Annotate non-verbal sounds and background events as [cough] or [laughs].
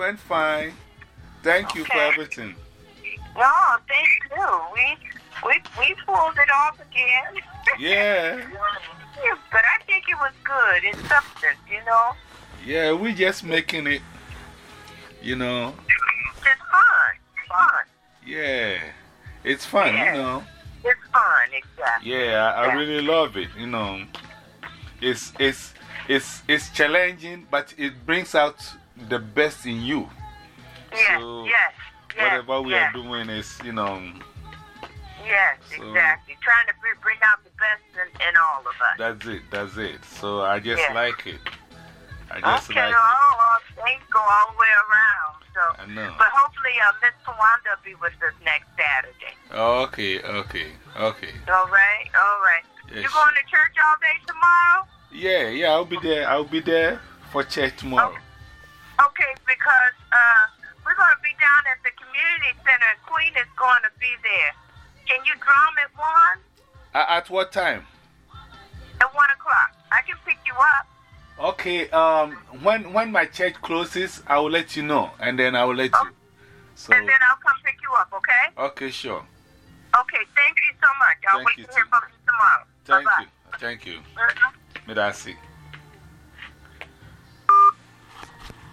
went fine. Thank you for everything. No, thank you. We, we, we pulled it off again. [laughs] Yeah. but I think it was good. It's substance, you know? Yeah, we just making it, you know. It's fun. Fun. Yeah. It's fun, Yeah. you know. It's fun, exactly. Yeah, I, I really love it, you know. It's, it's, it's, it's challenging, but it brings out the best in you. Yes, So, yes, yes. Whatever we yes, are doing is, you know, Yes, So- exactly. Trying to bring out the best in, in all of us. that's it, that's it. So I just like it. I just okay, like well, well, things go all the way around. So. I know. But hopefully, uh, Miss Tawanda will be with us next Saturday. Okay, okay, okay. All right, all right. Yes. You going to church all day tomorrow? Yeah, yeah, I'll be there. I'll be there for church tomorrow. Okay, uh, we're going to be down at the community center, and Queen is going to be there. Can you drum at one? A- at what time? At one o'clock. I can pick you up. Okay, um, when, when my church closes, I will let you know, and then I will let you. So, And then I'll come pick you up, okay? okay, sure. Okay, thank you so much. I'll Thank wait to hear from you tomorrow. Thank Bye-bye. you. Thank you. Mhm. Medasi.